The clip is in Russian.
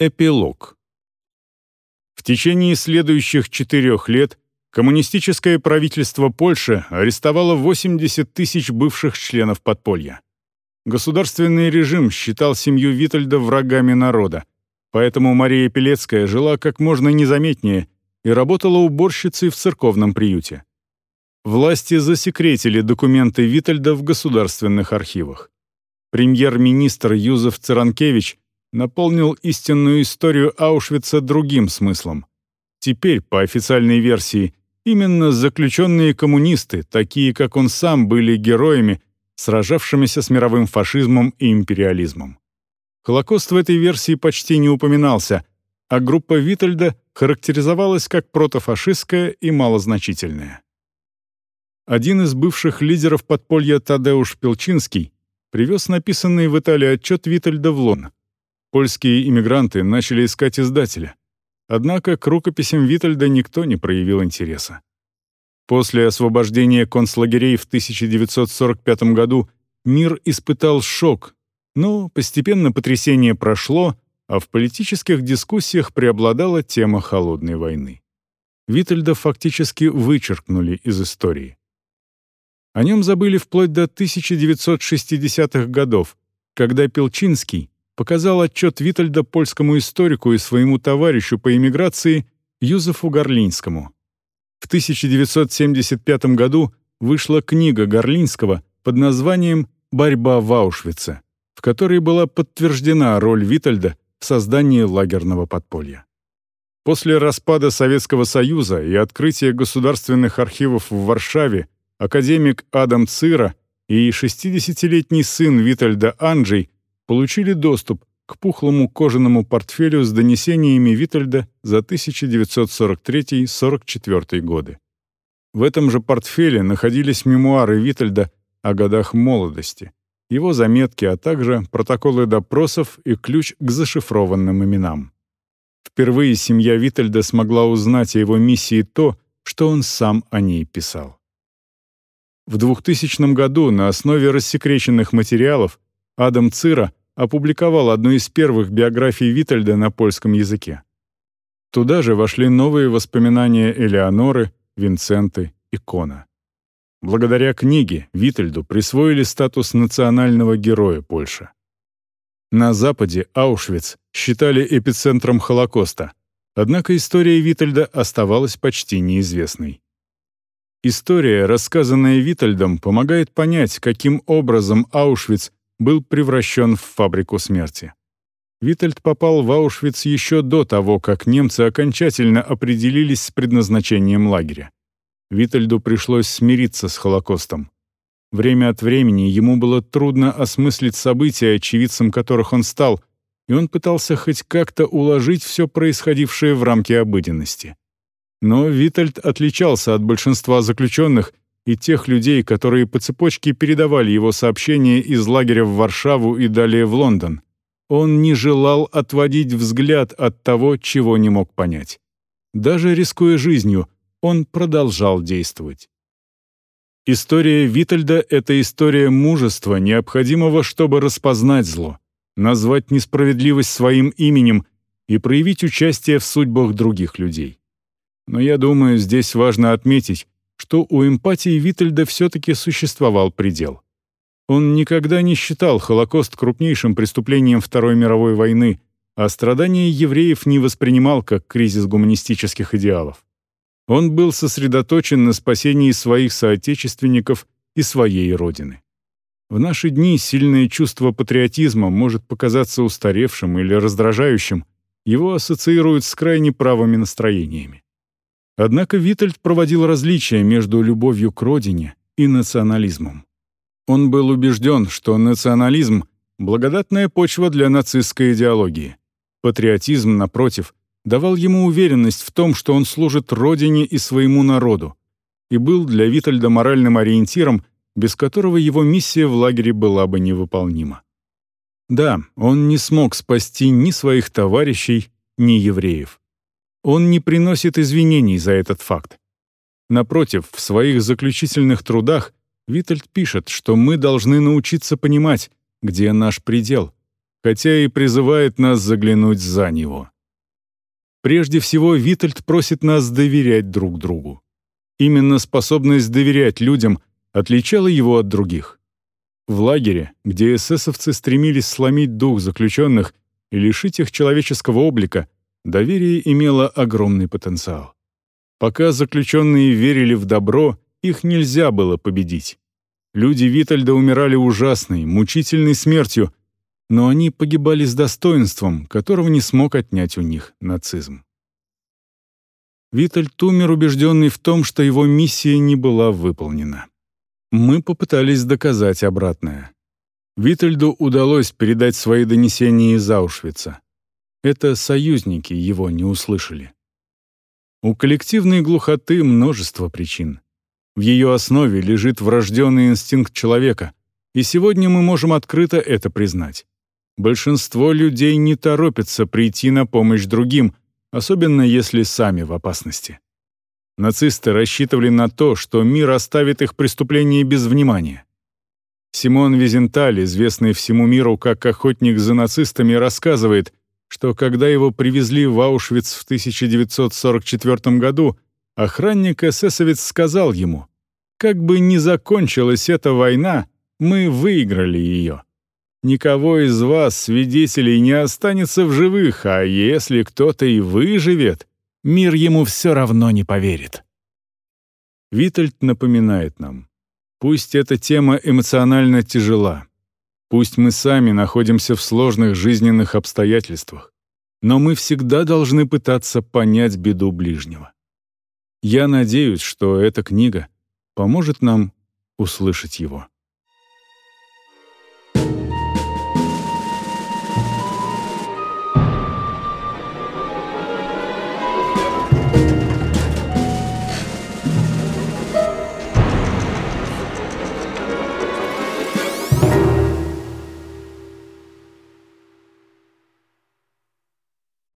Эпилог. В течение следующих четырех лет коммунистическое правительство Польши арестовало 80 тысяч бывших членов подполья. Государственный режим считал семью Витальда врагами народа, поэтому Мария Пелецкая жила как можно незаметнее и работала уборщицей в церковном приюте. Власти засекретили документы Витальда в государственных архивах. Премьер-министр Юзеф Царанкевич наполнил истинную историю Аушвица другим смыслом. Теперь, по официальной версии, именно заключенные коммунисты, такие как он сам, были героями, сражавшимися с мировым фашизмом и империализмом. Холокост в этой версии почти не упоминался, а группа Витальда характеризовалась как протофашистская и малозначительная. Один из бывших лидеров подполья Тадеуш Пелчинский привез написанный в Италии отчет Витальда в Лон. Польские иммигранты начали искать издателя. Однако к рукописям Витальда никто не проявил интереса. После освобождения концлагерей в 1945 году мир испытал шок, но постепенно потрясение прошло, а в политических дискуссиях преобладала тема холодной войны. Витальда фактически вычеркнули из истории. О нем забыли вплоть до 1960-х годов, когда Пелчинский показал отчет Витальда польскому историку и своему товарищу по эмиграции Юзефу Горлинскому. В 1975 году вышла книга Горлинского под названием «Борьба в Аушвице», в которой была подтверждена роль Витальда в создании лагерного подполья. После распада Советского Союза и открытия государственных архивов в Варшаве академик Адам Цира и 60-летний сын Витальда Анджей получили доступ к пухлому кожаному портфелю с донесениями Витальда за 1943-44 годы. В этом же портфеле находились мемуары Витальда о годах молодости, его заметки, а также протоколы допросов и ключ к зашифрованным именам. Впервые семья Витальда смогла узнать о его миссии то, что он сам о ней писал. В 2000 году на основе рассекреченных материалов Адам Цира опубликовал одну из первых биографий Витальда на польском языке. Туда же вошли новые воспоминания Элеоноры, Винценты и Кона. Благодаря книге Витальду присвоили статус национального героя Польши. На Западе Аушвиц считали эпицентром Холокоста, однако история Витальда оставалась почти неизвестной. История, рассказанная Витальдом, помогает понять, каким образом Аушвиц был превращен в фабрику смерти. Витальд попал в Аушвиц еще до того, как немцы окончательно определились с предназначением лагеря. Витальду пришлось смириться с Холокостом. Время от времени ему было трудно осмыслить события, очевидцем которых он стал, и он пытался хоть как-то уложить все происходившее в рамки обыденности. Но Витальд отличался от большинства заключенных и тех людей, которые по цепочке передавали его сообщения из лагеря в Варшаву и далее в Лондон. Он не желал отводить взгляд от того, чего не мог понять. Даже рискуя жизнью, он продолжал действовать. История Витальда — это история мужества, необходимого, чтобы распознать зло, назвать несправедливость своим именем и проявить участие в судьбах других людей. Но я думаю, здесь важно отметить, что у эмпатии Витальда все-таки существовал предел. Он никогда не считал Холокост крупнейшим преступлением Второй мировой войны, а страдания евреев не воспринимал как кризис гуманистических идеалов. Он был сосредоточен на спасении своих соотечественников и своей родины. В наши дни сильное чувство патриотизма может показаться устаревшим или раздражающим, его ассоциируют с крайне правыми настроениями. Однако Витальд проводил различия между любовью к родине и национализмом. Он был убежден, что национализм — благодатная почва для нацистской идеологии. Патриотизм, напротив, давал ему уверенность в том, что он служит родине и своему народу, и был для Витальда моральным ориентиром, без которого его миссия в лагере была бы невыполнима. Да, он не смог спасти ни своих товарищей, ни евреев. Он не приносит извинений за этот факт. Напротив, в своих заключительных трудах Витальд пишет, что мы должны научиться понимать, где наш предел, хотя и призывает нас заглянуть за него. Прежде всего, Витальд просит нас доверять друг другу. Именно способность доверять людям отличала его от других. В лагере, где эсэсовцы стремились сломить дух заключенных и лишить их человеческого облика, доверие имело огромный потенциал. Пока заключенные верили в добро, их нельзя было победить. Люди Витальда умирали ужасной, мучительной смертью, но они погибали с достоинством, которого не смог отнять у них нацизм. Витальд умер убежденный в том, что его миссия не была выполнена. Мы попытались доказать обратное. Витальду удалось передать свои донесения из Аушвица. Это союзники его не услышали. У коллективной глухоты множество причин. В ее основе лежит врожденный инстинкт человека, и сегодня мы можем открыто это признать. Большинство людей не торопятся прийти на помощь другим, особенно если сами в опасности. Нацисты рассчитывали на то, что мир оставит их преступления без внимания. Симон Визенталь, известный всему миру как охотник за нацистами, рассказывает, что когда его привезли в Аушвиц в 1944 году, охранник-эсэсовец сказал ему, «Как бы ни закончилась эта война, мы выиграли ее. Никого из вас, свидетелей, не останется в живых, а если кто-то и выживет, мир ему все равно не поверит». Витальд напоминает нам, пусть эта тема эмоционально тяжела, Пусть мы сами находимся в сложных жизненных обстоятельствах, но мы всегда должны пытаться понять беду ближнего. Я надеюсь, что эта книга поможет нам услышать его.